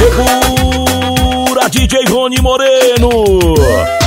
Segura DJ Rony Moreno.